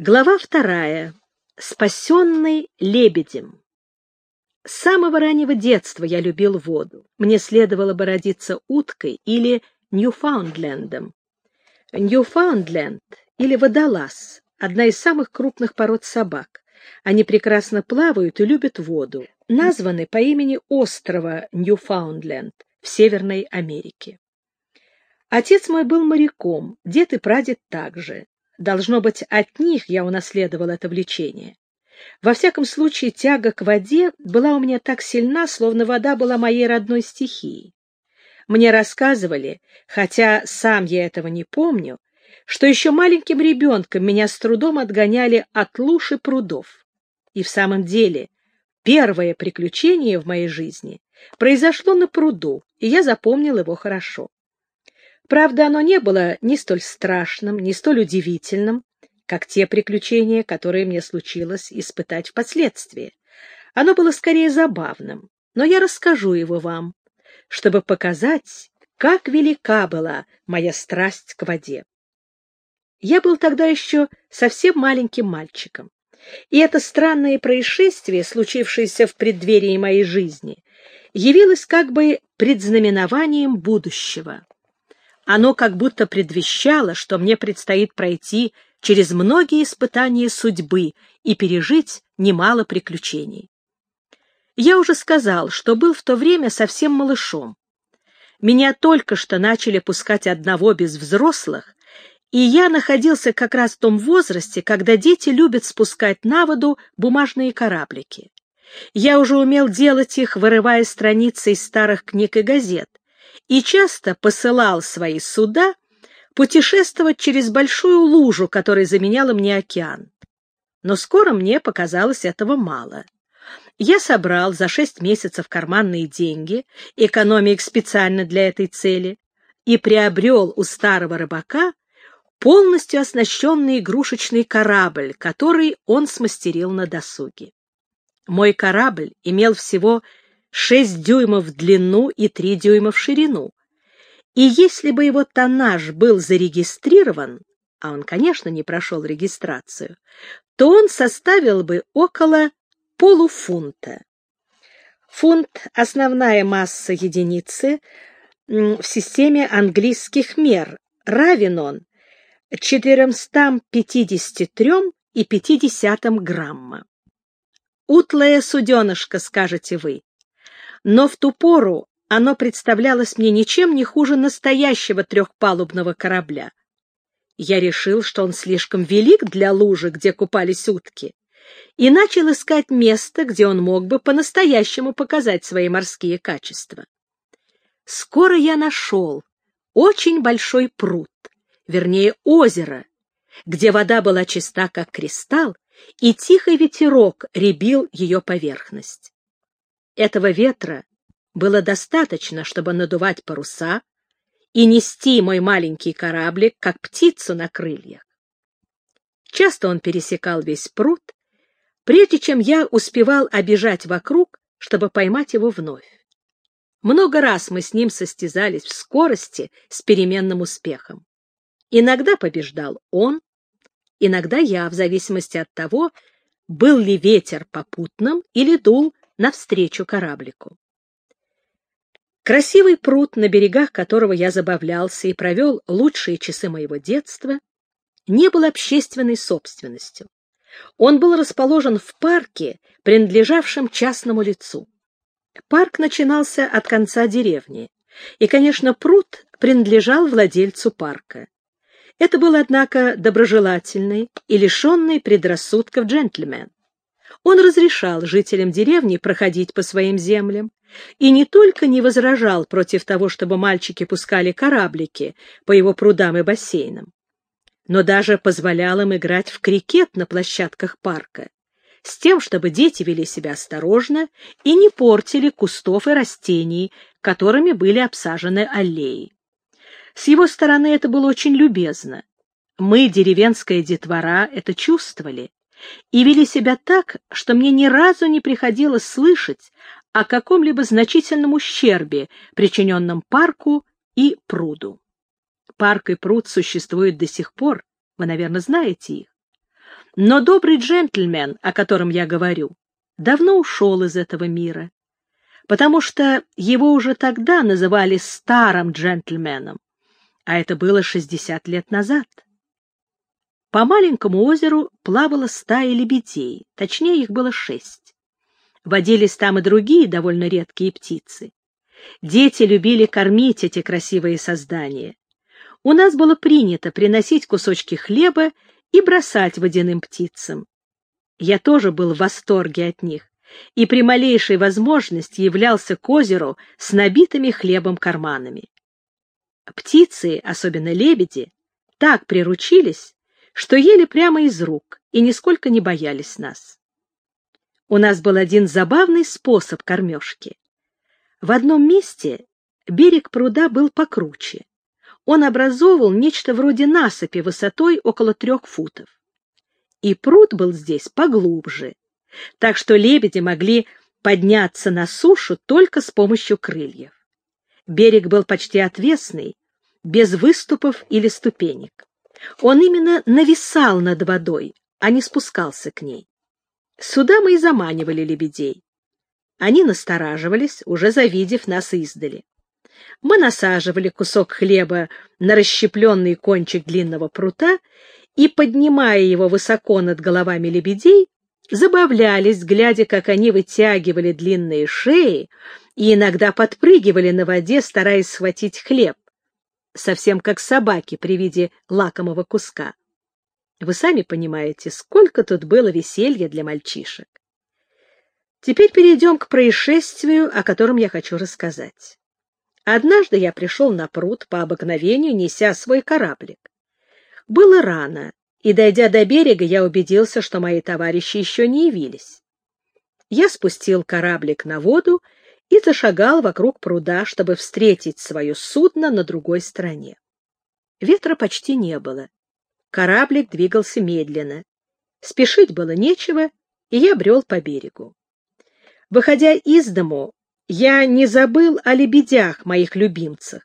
Глава вторая. Спасенный лебедем. С самого раннего детства я любил воду. Мне следовало бы родиться уткой или Ньюфаундлендом. Ньюфаундленд или водолаз — одна из самых крупных пород собак. Они прекрасно плавают и любят воду. Названы по имени острова Ньюфаундленд в Северной Америке. Отец мой был моряком, дед и прадед также. Должно быть, от них я унаследовал это влечение. Во всяком случае, тяга к воде была у меня так сильна, словно вода была моей родной стихией. Мне рассказывали, хотя сам я этого не помню, что еще маленьким ребенком меня с трудом отгоняли от луж и прудов. И в самом деле, первое приключение в моей жизни произошло на пруду, и я запомнил его хорошо. Правда, оно не было ни столь страшным, ни столь удивительным, как те приключения, которые мне случилось испытать впоследствии. Оно было скорее забавным, но я расскажу его вам, чтобы показать, как велика была моя страсть к воде. Я был тогда еще совсем маленьким мальчиком, и это странное происшествие, случившееся в преддверии моей жизни, явилось как бы предзнаменованием будущего. Оно как будто предвещало, что мне предстоит пройти через многие испытания судьбы и пережить немало приключений. Я уже сказал, что был в то время совсем малышом. Меня только что начали пускать одного без взрослых, и я находился как раз в том возрасте, когда дети любят спускать на воду бумажные кораблики. Я уже умел делать их, вырывая страницы из старых книг и газет, и часто посылал свои суда путешествовать через большую лужу, которая заменяла мне океан. Но скоро мне показалось этого мало. Я собрал за шесть месяцев карманные деньги, экономя их специально для этой цели, и приобрел у старого рыбака полностью оснащенный игрушечный корабль, который он смастерил на досуге. Мой корабль имел всего 6 дюймов в длину и 3 дюйма в ширину. И если бы его тоннаж был зарегистрирован, а он, конечно, не прошел регистрацию, то он составил бы около полуфунта. Фунт — основная масса единицы в системе английских мер. Равен он 453,5 грамма. Утлая суденышко, скажете вы, но в ту пору оно представлялось мне ничем не хуже настоящего трехпалубного корабля. Я решил, что он слишком велик для лужи, где купались утки, и начал искать место, где он мог бы по-настоящему показать свои морские качества. Скоро я нашел очень большой пруд, вернее озеро, где вода была чиста, как кристалл, и тихий ветерок ребил ее поверхность. Этого ветра было достаточно, чтобы надувать паруса и нести мой маленький кораблик, как птицу на крыльях. Часто он пересекал весь пруд, прежде чем я успевал обижать вокруг, чтобы поймать его вновь. Много раз мы с ним состязались в скорости с переменным успехом. Иногда побеждал он, иногда я, в зависимости от того, был ли ветер попутным или дул навстречу кораблику. Красивый пруд, на берегах которого я забавлялся и провел лучшие часы моего детства, не был общественной собственностью. Он был расположен в парке, принадлежавшем частному лицу. Парк начинался от конца деревни, и, конечно, пруд принадлежал владельцу парка. Это был, однако, доброжелательный и лишенный предрассудков джентльмен. Он разрешал жителям деревни проходить по своим землям и не только не возражал против того, чтобы мальчики пускали кораблики по его прудам и бассейнам, но даже позволял им играть в крикет на площадках парка, с тем, чтобы дети вели себя осторожно и не портили кустов и растений, которыми были обсажены аллеи. С его стороны это было очень любезно. Мы, деревенская детвора, это чувствовали и вели себя так, что мне ни разу не приходилось слышать о каком-либо значительном ущербе, причиненном парку и пруду. Парк и пруд существуют до сих пор, вы, наверное, знаете их. Но добрый джентльмен, о котором я говорю, давно ушел из этого мира, потому что его уже тогда называли старым джентльменом, а это было 60 лет назад. По маленькому озеру плавала стая лебедей, точнее их было шесть. Водились там и другие довольно редкие птицы. Дети любили кормить эти красивые создания. У нас было принято приносить кусочки хлеба и бросать водяным птицам. Я тоже был в восторге от них и при малейшей возможности являлся к озеру с набитыми хлебом карманами. Птицы, особенно лебеди, так приручились, что ели прямо из рук и нисколько не боялись нас. У нас был один забавный способ кормежки. В одном месте берег пруда был покруче. Он образовывал нечто вроде насыпи высотой около трех футов. И пруд был здесь поглубже, так что лебеди могли подняться на сушу только с помощью крыльев. Берег был почти отвесный, без выступов или ступенек. Он именно нависал над водой, а не спускался к ней. Сюда мы и заманивали лебедей. Они настораживались, уже завидев нас издали. Мы насаживали кусок хлеба на расщепленный кончик длинного прута и, поднимая его высоко над головами лебедей, забавлялись, глядя, как они вытягивали длинные шеи и иногда подпрыгивали на воде, стараясь схватить хлеб, совсем как собаки при виде лакомого куска. Вы сами понимаете, сколько тут было веселья для мальчишек. Теперь перейдем к происшествию, о котором я хочу рассказать. Однажды я пришел на пруд по обыкновению, неся свой кораблик. Было рано, и, дойдя до берега, я убедился, что мои товарищи еще не явились. Я спустил кораблик на воду и зашагал вокруг пруда, чтобы встретить свое судно на другой стороне. Ветра почти не было. Кораблик двигался медленно. Спешить было нечего, и я брел по берегу. Выходя из дому, я не забыл о лебедях, моих любимцах.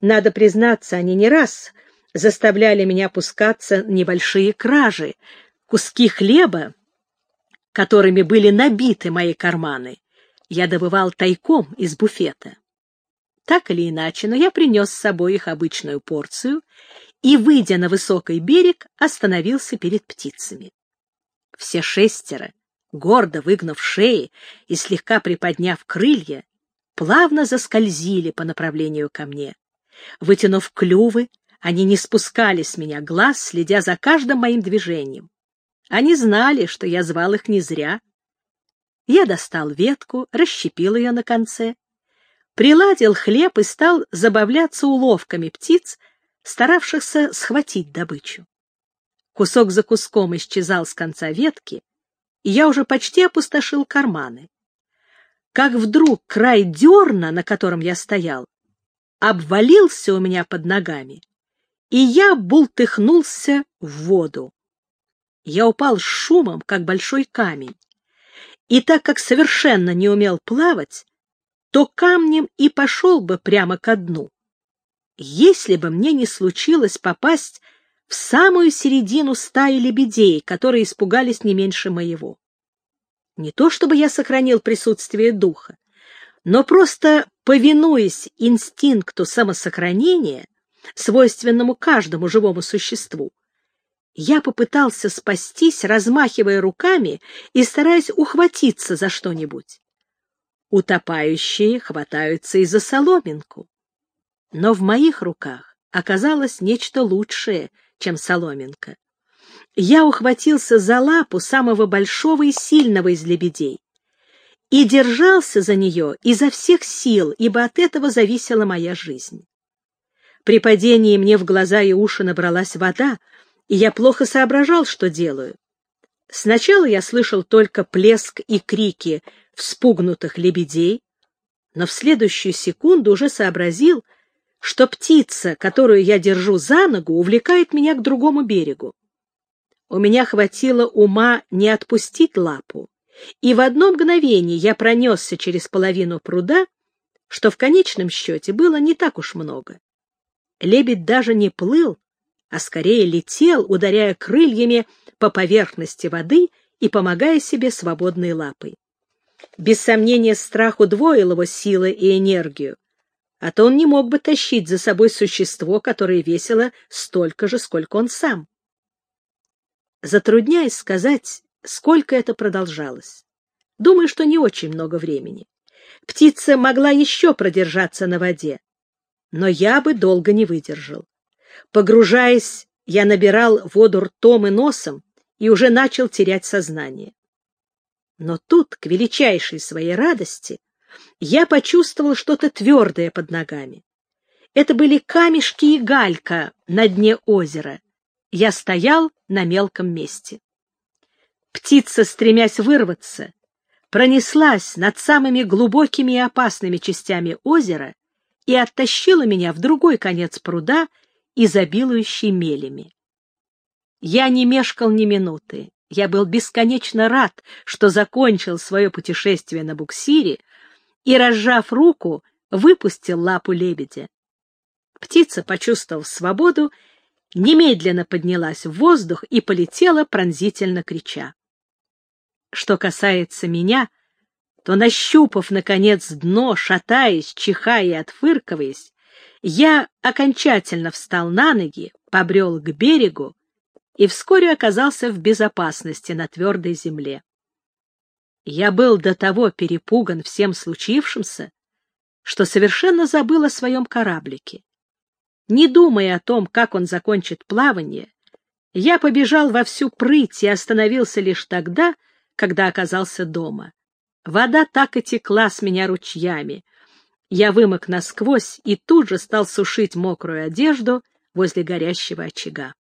Надо признаться, они не раз заставляли меня пускаться небольшие кражи, куски хлеба, которыми были набиты мои карманы, я добывал тайком из буфета. Так или иначе, но я принес с собой их обычную порцию и, выйдя на высокий берег, остановился перед птицами. Все шестеро, гордо выгнув шеи и слегка приподняв крылья, плавно заскользили по направлению ко мне. Вытянув клювы, они не спускали с меня глаз, следя за каждым моим движением. Они знали, что я звал их не зря. Я достал ветку, расщепил ее на конце, приладил хлеб и стал забавляться уловками птиц, старавшихся схватить добычу. Кусок за куском исчезал с конца ветки, и я уже почти опустошил карманы. Как вдруг край дерна, на котором я стоял, обвалился у меня под ногами, и я бултыхнулся в воду. Я упал с шумом, как большой камень, и так как совершенно не умел плавать, то камнем и пошел бы прямо ко дну. Если бы мне не случилось попасть в самую середину стаи лебедей, которые испугались не меньше моего. Не то чтобы я сохранил присутствие духа, но просто, повинуясь инстинкту самосохранения, свойственному каждому живому существу, я попытался спастись, размахивая руками и стараясь ухватиться за что-нибудь. Утопающие хватаются и за соломинку. Но в моих руках оказалось нечто лучшее, чем соломинка. Я ухватился за лапу самого большого и сильного из лебедей и держался за нее изо всех сил, ибо от этого зависела моя жизнь. При падении мне в глаза и уши набралась вода, и я плохо соображал, что делаю. Сначала я слышал только плеск и крики вспугнутых лебедей, но в следующую секунду уже сообразил, что птица, которую я держу за ногу, увлекает меня к другому берегу. У меня хватило ума не отпустить лапу, и в одно мгновение я пронесся через половину пруда, что в конечном счете было не так уж много. Лебедь даже не плыл, а скорее летел, ударяя крыльями по поверхности воды и помогая себе свободной лапой. Без сомнения, страх удвоил его силы и энергию, а то он не мог бы тащить за собой существо, которое весило столько же, сколько он сам. Затрудняюсь сказать, сколько это продолжалось. Думаю, что не очень много времени. Птица могла еще продержаться на воде, но я бы долго не выдержал. Погружаясь, я набирал воду ртом и носом и уже начал терять сознание. Но тут, к величайшей своей радости, я почувствовал что-то твердое под ногами. Это были камешки и галька на дне озера. Я стоял на мелком месте. Птица, стремясь вырваться, пронеслась над самыми глубокими и опасными частями озера и оттащила меня в другой конец пруда, изобилующий мелями. Я не мешкал ни минуты. Я был бесконечно рад, что закончил свое путешествие на буксире и, разжав руку, выпустил лапу лебедя. Птица, почувствовав свободу, немедленно поднялась в воздух и полетела, пронзительно крича. Что касается меня, то, нащупав, наконец, дно, шатаясь, чихая и отфыркиваясь, я окончательно встал на ноги, побрел к берегу и вскоре оказался в безопасности на твердой земле. Я был до того перепуган всем случившимся, что совершенно забыл о своем кораблике. Не думая о том, как он закончит плавание, я побежал во всю прыть и остановился лишь тогда, когда оказался дома. Вода так и текла с меня ручьями. Я вымок насквозь и тут же стал сушить мокрую одежду возле горящего очага.